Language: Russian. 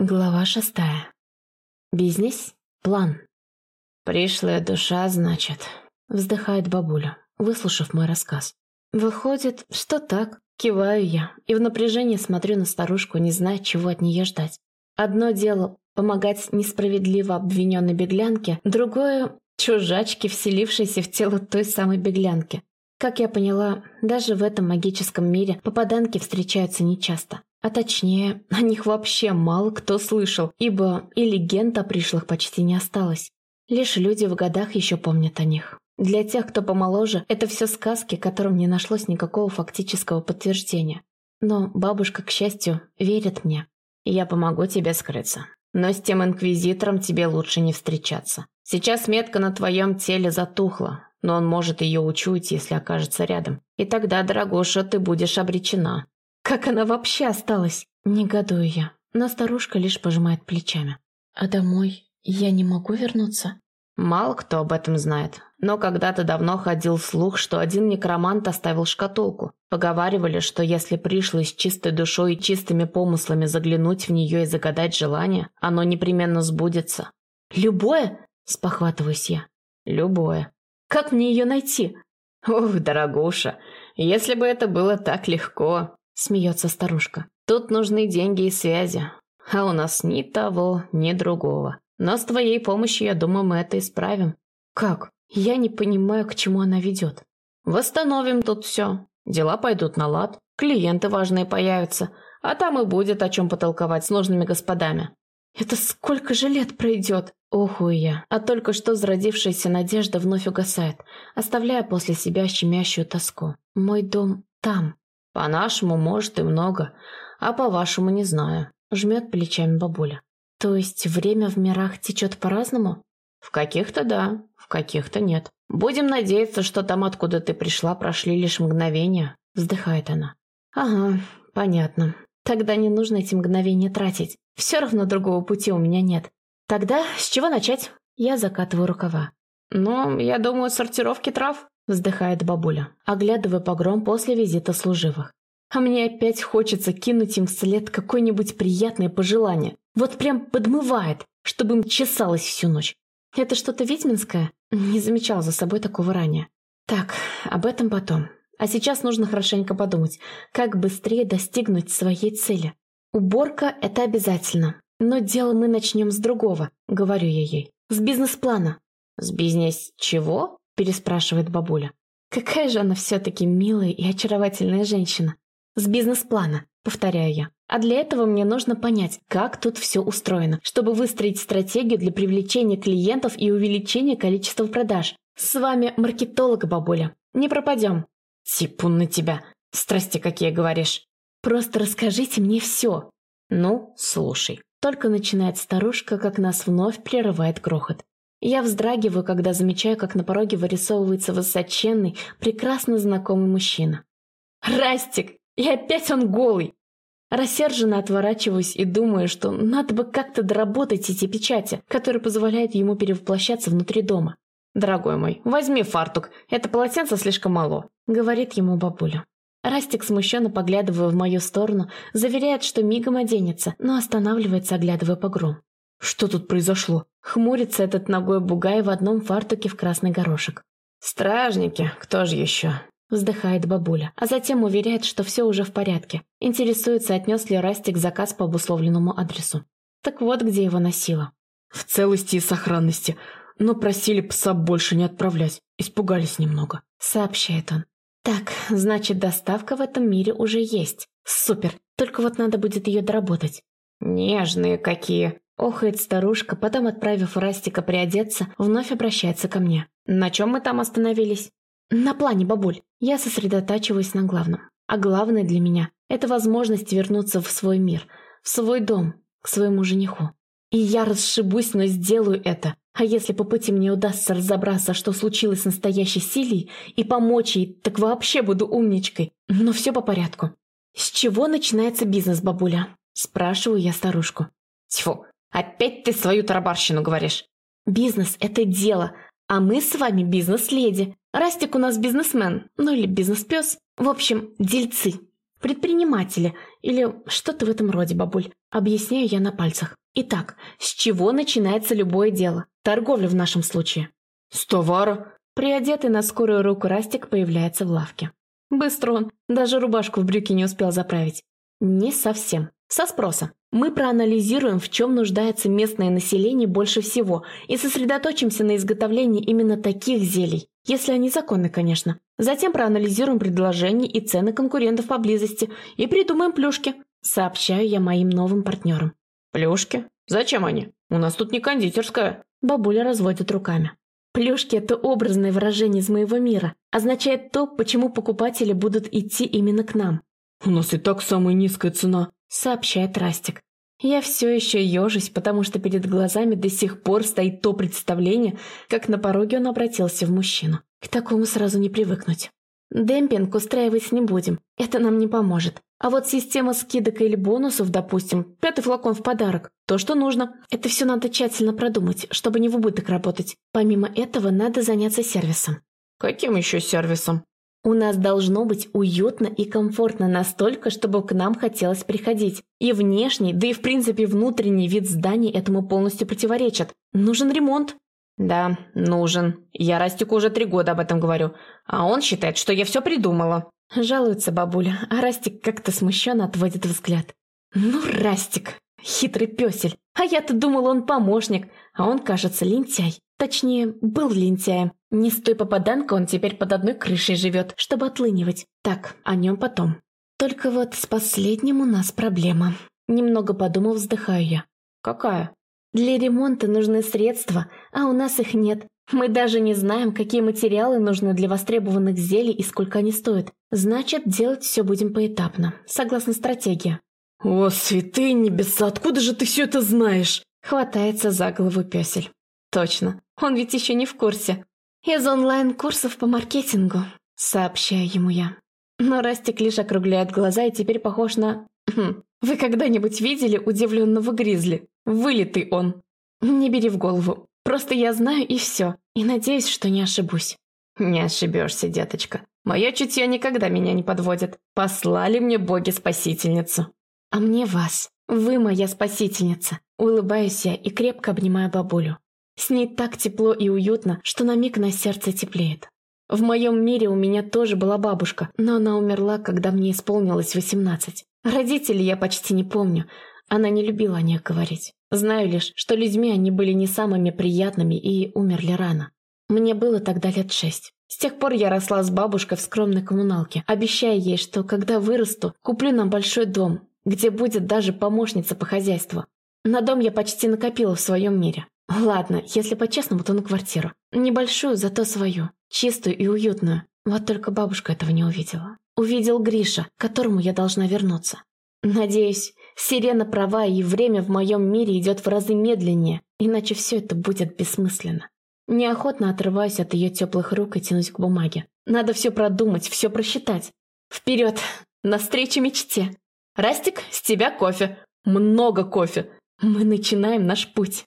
Глава шестая. Бизнес? План. «Пришлая душа, значит», — вздыхает бабуля, выслушав мой рассказ. Выходит, что так, киваю я, и в напряжении смотрю на старушку, не зная, чего от нее ждать. Одно дело — помогать несправедливо обвиненной беглянке, другое — чужачке, вселившейся в тело той самой беглянки. Как я поняла, даже в этом магическом мире попаданки встречаются нечасто. А точнее, о них вообще мало кто слышал, ибо и легенд о пришлых почти не осталось. Лишь люди в годах еще помнят о них. Для тех, кто помоложе, это все сказки, которым не нашлось никакого фактического подтверждения. Но бабушка, к счастью, верит мне. Я помогу тебе скрыться. Но с тем инквизитором тебе лучше не встречаться. Сейчас метка на твоем теле затухла, но он может ее учуять, если окажется рядом. И тогда, дорогуша, ты будешь обречена. Как она вообще осталась? Негодую я, но старушка лишь пожимает плечами. А домой я не могу вернуться? Мало кто об этом знает, но когда-то давно ходил слух, что один некромант оставил шкатулку. Поговаривали, что если пришло с чистой душой и чистыми помыслами заглянуть в нее и загадать желание, оно непременно сбудется. «Любое?» – спохватываюсь я. «Любое. Как мне ее найти?» «Ох, дорогуша, если бы это было так легко!» Смеется старушка. Тут нужны деньги и связи. А у нас ни того, ни другого. Но с твоей помощью, я думаю, мы это исправим. Как? Я не понимаю, к чему она ведет. Восстановим тут все. Дела пойдут на лад. Клиенты важные появятся. А там и будет о чем потолковать с нужными господами. Это сколько же лет пройдет? Оху я. А только что зародившаяся надежда вновь угасает, оставляя после себя щемящую тоску. Мой дом там, «По-нашему, может, и много, а по-вашему не знаю», — жмет плечами бабуля. «То есть время в мирах течет по-разному?» «В каких-то да, в каких-то нет. Будем надеяться, что там, откуда ты пришла, прошли лишь мгновения», — вздыхает она. «Ага, понятно. Тогда не нужно эти мгновения тратить. Все равно другого пути у меня нет. Тогда с чего начать?» Я закатываю рукава. «Ну, я думаю, сортировки трав», вздыхает бабуля, оглядывая погром после визита служивых. А мне опять хочется кинуть им вслед какое-нибудь приятное пожелание. Вот прям подмывает, чтобы им чесалось всю ночь. Это что-то ведьминское? Не замечал за собой такого ранее. Так, об этом потом. А сейчас нужно хорошенько подумать, как быстрее достигнуть своей цели. Уборка – это обязательно. Но дело мы начнем с другого, говорю я ей. С бизнес-плана. С бизнес чего? Переспрашивает бабуля. Какая же она все-таки милая и очаровательная женщина. С бизнес-плана, повторяю я. А для этого мне нужно понять, как тут все устроено, чтобы выстроить стратегию для привлечения клиентов и увеличения количества продаж. С вами маркетолог, бабуля. Не пропадем. Типун на тебя. Страсти какие говоришь. Просто расскажите мне все. Ну, слушай. Только начинает старушка, как нас вновь прерывает грохот. Я вздрагиваю, когда замечаю, как на пороге вырисовывается высоченный, прекрасно знакомый мужчина. «Растик! И опять он голый!» Рассерженно отворачиваюсь и думаю, что надо бы как-то доработать эти печати, которые позволяют ему перевоплощаться внутри дома. «Дорогой мой, возьми фартук, это полотенце слишком мало», — говорит ему бабуля. Растик, смущенно поглядывая в мою сторону, заверяет, что мигом оденется, но останавливается, оглядывая погром. Что тут произошло? Хмурится этот ногой бугай в одном фартуке в красный горошек. «Стражники, кто же еще?» Вздыхает бабуля, а затем уверяет, что все уже в порядке. Интересуется, отнес ли Растик заказ по обусловленному адресу. Так вот, где его носило. В целости и сохранности. Но просили пса больше не отправлять. Испугались немного. Сообщает он. Так, значит, доставка в этом мире уже есть. Супер. Только вот надо будет ее доработать. Нежные какие. Охает старушка, потом, отправив Растика приодеться, вновь обращается ко мне. «На чем мы там остановились?» «На плане, бабуль. Я сосредотачиваюсь на главном. А главное для меня – это возможность вернуться в свой мир, в свой дом, к своему жениху. И я расшибусь, но сделаю это. А если по пути мне удастся разобраться, что случилось с настоящей Силией, и помочь ей, так вообще буду умничкой. Но все по порядку. С чего начинается бизнес, бабуля? Спрашиваю я старушку. Тьфу, Опять ты свою тарабарщину говоришь. Бизнес – это дело, а мы с вами бизнес-леди. Растик у нас бизнесмен, ну или бизнес-пес. В общем, дельцы. предприниматели или что-то в этом роде, бабуль. Объясняю я на пальцах. Итак, с чего начинается любое дело? Торговля в нашем случае. С товара. Приодетый на скорую руку Растик появляется в лавке. Быстро он, даже рубашку в брюки не успел заправить. Не совсем. Со спроса. Мы проанализируем, в чем нуждается местное население больше всего, и сосредоточимся на изготовлении именно таких зелий, если они законны, конечно. Затем проанализируем предложения и цены конкурентов поблизости и придумаем плюшки, сообщаю я моим новым партнерам. Плюшки? Зачем они? У нас тут не кондитерская. Бабуля разводит руками. Плюшки – это образное выражение из моего мира. Означает то, почему покупатели будут идти именно к нам. «У нас и так самая низкая цена», – сообщает Растик. Я все еще ежусь, потому что перед глазами до сих пор стоит то представление, как на пороге он обратился в мужчину. К такому сразу не привыкнуть. Демпинг устраивать не будем, это нам не поможет. А вот система скидок или бонусов, допустим, пятый флакон в подарок, то, что нужно. Это все надо тщательно продумать, чтобы не в убыток работать. Помимо этого, надо заняться сервисом. Каким еще сервисом? У нас должно быть уютно и комфортно настолько, чтобы к нам хотелось приходить. И внешний, да и в принципе внутренний вид здания этому полностью противоречит. Нужен ремонт. Да, нужен. Я Растику уже три года об этом говорю. А он считает, что я все придумала. Жалуется бабуля, а Растик как-то смущенно отводит взгляд. Ну, Растик, хитрый песель. А я-то думал, он помощник, а он, кажется, лентяй. Точнее, был лентяем. Не с той попаданкой он теперь под одной крышей живет, чтобы отлынивать. Так, о нем потом. Только вот с последним у нас проблема. Немного подумав, вздыхаю я. Какая? Для ремонта нужны средства, а у нас их нет. Мы даже не знаем, какие материалы нужны для востребованных зелий и сколько они стоят. Значит, делать все будем поэтапно, согласно стратегии. «О, святые небеса, откуда же ты все это знаешь?» Хватается за голову песель. Точно, он ведь еще не в курсе. Из онлайн-курсов по маркетингу, сообщаю ему я. Но Растик лишь округляет глаза и теперь похож на... Хм, вы когда-нибудь видели удивленного гризли? Вылитый он. Не бери в голову. Просто я знаю и все. И надеюсь, что не ошибусь. Не ошибешься, деточка. Мое чутье никогда меня не подводит. Послали мне боги-спасительницу. А мне вас. Вы моя спасительница. Улыбаюсь я и крепко обнимаю бабулю. С ней так тепло и уютно, что на миг на сердце теплеет. В моем мире у меня тоже была бабушка, но она умерла, когда мне исполнилось 18. Родителей я почти не помню. Она не любила о них говорить. Знаю лишь, что людьми они были не самыми приятными и умерли рано. Мне было тогда лет шесть. С тех пор я росла с бабушкой в скромной коммуналке, обещая ей, что когда вырасту, куплю нам большой дом, где будет даже помощница по хозяйству. На дом я почти накопила в своем мире. Ладно, если по-честному, то на квартиру. Небольшую, зато свою. Чистую и уютную. Вот только бабушка этого не увидела. Увидел Гриша, к которому я должна вернуться. Надеюсь, сирена права и время в моем мире идет в разы медленнее, иначе все это будет бессмысленно. Неохотно отрываюсь от ее теплых рук и тянусь к бумаге. Надо все продумать, все просчитать. Вперед! Навстречу мечте! Растик, с тебя кофе. Много кофе. Мы начинаем наш путь.